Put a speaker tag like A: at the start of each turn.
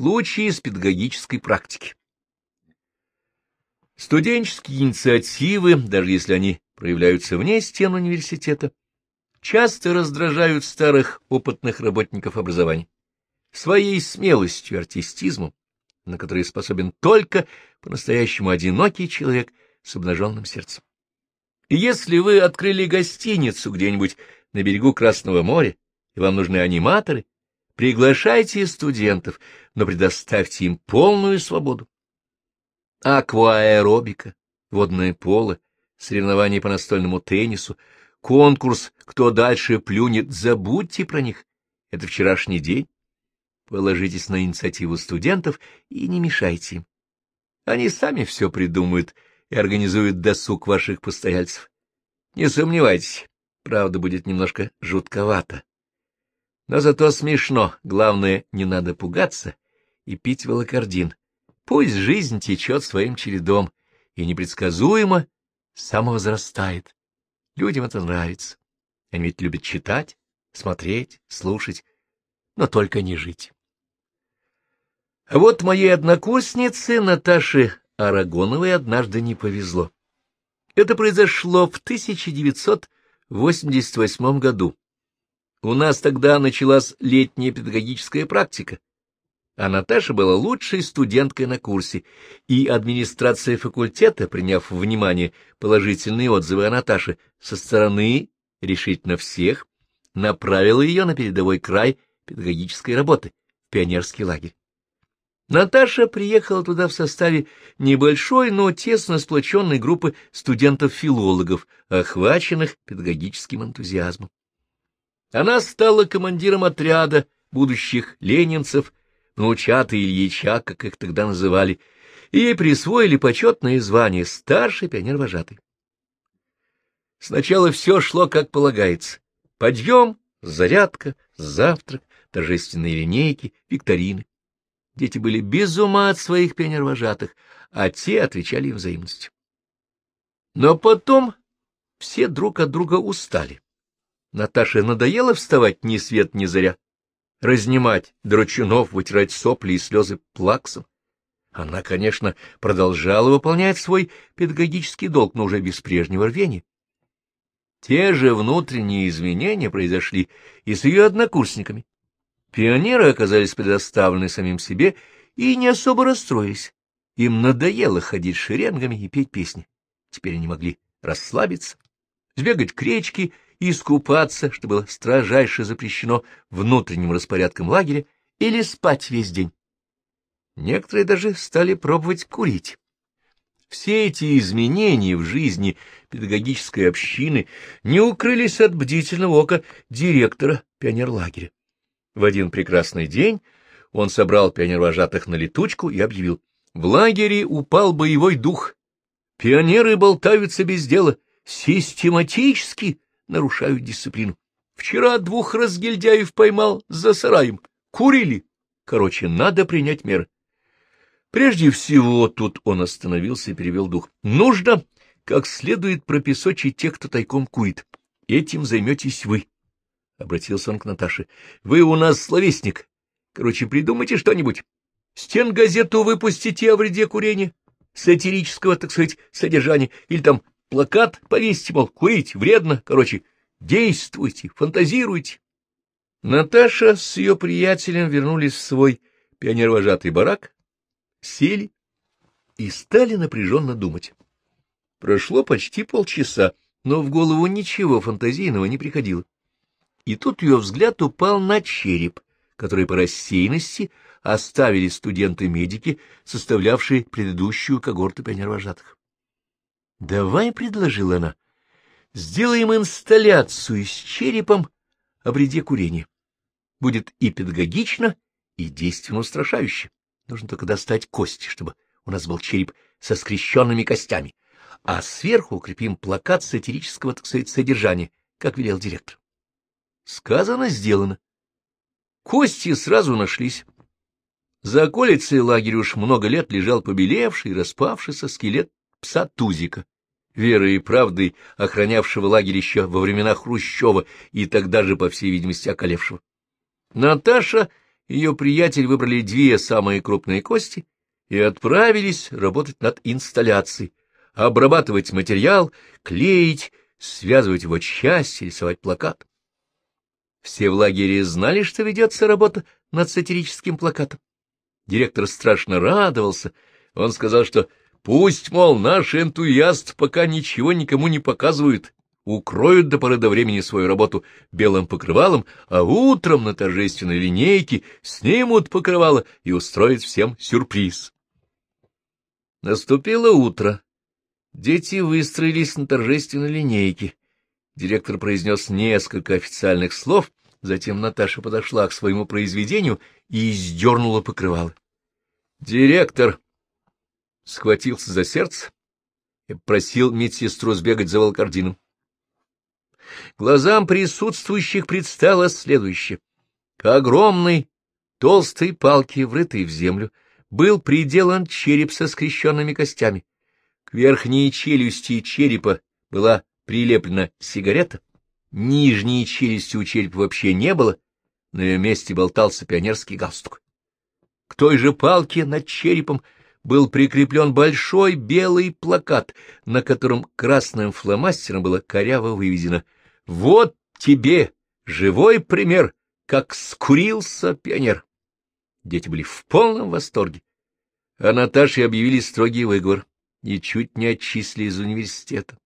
A: Случаи из педагогической практики. Студенческие инициативы, даже если они проявляются вне стен университета, часто раздражают старых опытных работников образования своей смелостью и артистизмом, на который способен только по-настоящему одинокий человек с обнаженным сердцем. И если вы открыли гостиницу где-нибудь на берегу Красного моря, и вам нужны аниматоры, приглашайте студентов, но предоставьте им полную свободу. Акваэробика, водное поло, соревнования по настольному теннису, конкурс «Кто дальше плюнет», забудьте про них. Это вчерашний день. Положитесь на инициативу студентов и не мешайте им. Они сами все придумают и организуют досуг ваших постояльцев. Не сомневайтесь, правда будет немножко жутковато. Но зато смешно, главное, не надо пугаться и пить волокордин. Пусть жизнь течет своим чередом и непредсказуемо самовозрастает. Людям это нравится. Они ведь любят читать, смотреть, слушать, но только не жить. А вот моей однокурснице Наташе Арагоновой однажды не повезло. Это произошло в 1988 году. У нас тогда началась летняя педагогическая практика, а Наташа была лучшей студенткой на курсе, и администрация факультета, приняв в внимание положительные отзывы о Наташе со стороны решительно всех, направила ее на передовой край педагогической работы, в пионерский лагерь. Наташа приехала туда в составе небольшой, но тесно сплоченной группы студентов-филологов, охваченных педагогическим энтузиазмом. Она стала командиром отряда будущих ленинцев, внучата Ильича, как их тогда называли, и ей присвоили почетное звание старший пионер-вожатый. Сначала все шло как полагается. Подъем, зарядка, завтрак, торжественные линейки, викторины. Дети были без ума от своих пионервожатых, а те отвечали им взаимностью. Но потом все друг от друга устали. Наташе надоело вставать ни свет ни заря, разнимать драчунов, вытирать сопли и слезы плаксом. Она, конечно, продолжала выполнять свой педагогический долг, но уже без прежнего рвения. Те же внутренние изменения произошли и с ее однокурсниками. Пионеры оказались предоставлены самим себе и не особо расстроились. Им надоело ходить шеренгами и петь песни. Теперь они могли расслабиться, сбегать к речке искупаться, что было строжайше запрещено внутренним распорядком лагеря, или спать весь день. Некоторые даже стали пробовать курить. Все эти изменения в жизни педагогической общины не укрылись от бдительного ока директора пионерлагеря. В один прекрасный день он собрал пионервожатых на летучку и объявил. В лагере упал боевой дух. Пионеры болтаются без дела, систематически нарушают дисциплину. Вчера двух разгильдяев поймал за сараем. Курили. Короче, надо принять меры. Прежде всего, тут он остановился и перевел дух. Нужно как следует пропесочить тех, кто тайком курит. Этим займетесь вы. Обратился он к Наташе. — Вы у нас словесник. Короче, придумайте что-нибудь. Стен газету выпустите о вреде курения, сатирического, так сказать, содержания, или там плакат повесьте, мол, курить вредно. Короче, действуйте, фантазируйте. Наташа с ее приятелем вернулись в свой пионервожатый барак, сели и стали напряженно думать. Прошло почти полчаса, но в голову ничего фантазийного не приходило и тут ее взгляд упал на череп, который по рассеянности оставили студенты-медики, составлявшие предыдущую когорту пионервожатых. — Давай, — предложила она, — сделаем инсталляцию с черепом о вреде курения. Будет и педагогично, и действенно устрашающе. Нужно только достать кости, чтобы у нас был череп со скрещенными костями, а сверху укрепим плакат сатирического, так сказать, содержания, как велел директор. Сказано, сделано. Кости сразу нашлись. За околицей лагеря уж много лет лежал побелевший, распавшийся скелет пса Тузика, верой и правдой охранявшего лагерь еще во времена Хрущева и тогда же, по всей видимости, околевшего. Наташа ее приятель выбрали две самые крупные кости и отправились работать над инсталляцией, обрабатывать материал, клеить, связывать его части, рисовать плакат. Все в лагере знали, что ведется работа над сатирическим плакатом. Директор страшно радовался. Он сказал, что пусть, мол, наш энтузиаст пока ничего никому не показывают, укроют до поры до времени свою работу белым покрывалом, а утром на торжественной линейке снимут покрывало и устроят всем сюрприз. Наступило утро. Дети выстроились на торжественной линейке. Директор произнес несколько официальных слов, затем Наташа подошла к своему произведению и издернула покрывало. Директор схватился за сердце и просил медсестру сбегать за волкордином. Глазам присутствующих предстало следующее. К огромной толстой палке, врытой в землю, был приделан череп со скрещенными костями. К верхней челюсти черепа была прилеплена сигарета, нижней челюсти у черепа вообще не было, на ее месте болтался пионерский галстук. К той же палке над черепом был прикреплен большой белый плакат, на котором красным фломастером было коряво выведено «Вот тебе живой пример, как скурился пионер». Дети были в полном восторге. А Наташе объявили строгий выговор и чуть не отчислили из университета.